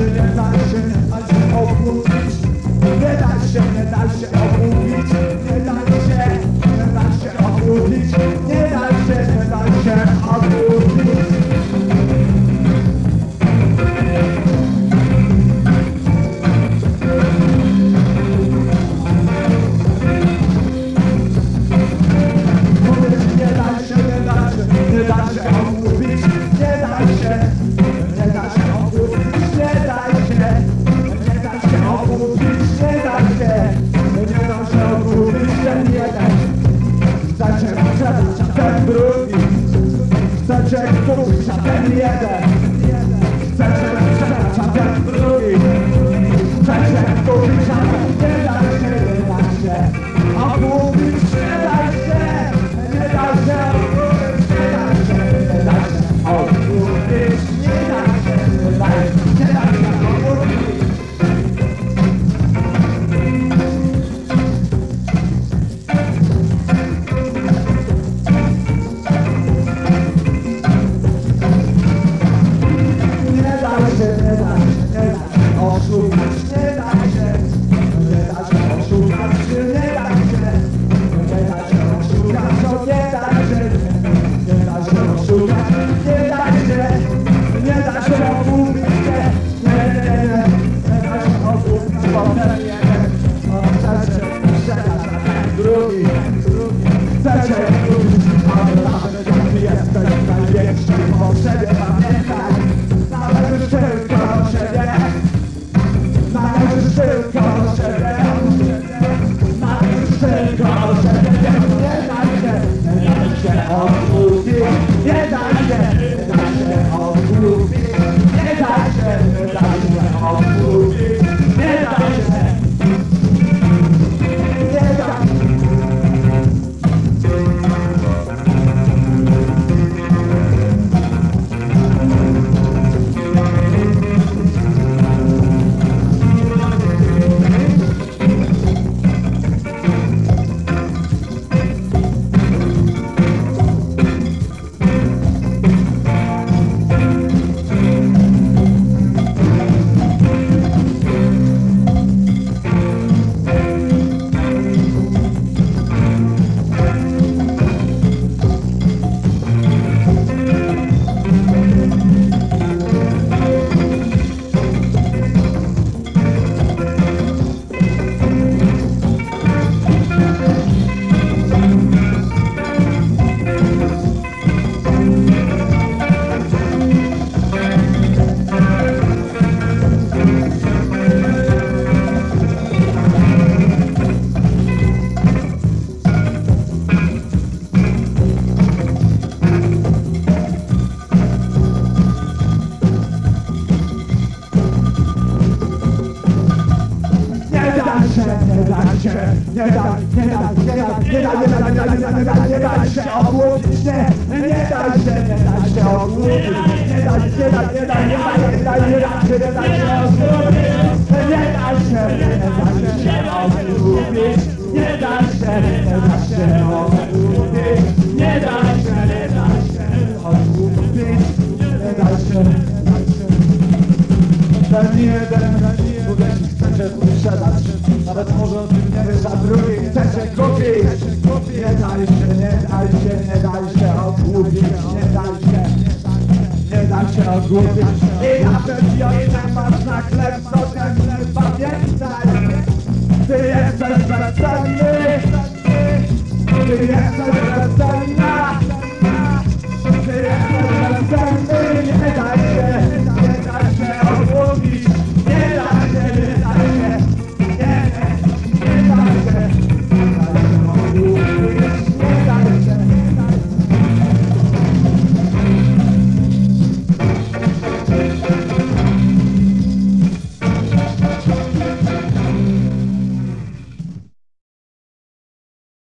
Shazam, Shazam. kurcza, ten jeden Zacząłem przekraczać ten drugi Przeciek kurcza, ten daj się, nie daj się, nie daj, nie daj, nie daj, nie daj, nie daj, nie daj, nie daj, nie daj, się obłudzić, nie, nie daj się, nie daj się obłudzić, nie daj, nie daj, nie daj, nie daj, nie daj, nie daj się, nie daj się obłudzić, nie daj się, nie daj się obłudzić, nie daj się, nie daj się obłudzić, Nawet może o tym nie wiesz, a drugi chcecie kupić. Nie daj się, nie daj się, nie daj się odłupić Nie daj się, nie daj się odłupić I nawet wiosnę masz na chleb, to ten chleb pamiętaj Ty jesteś bezcenny. Ty jesteś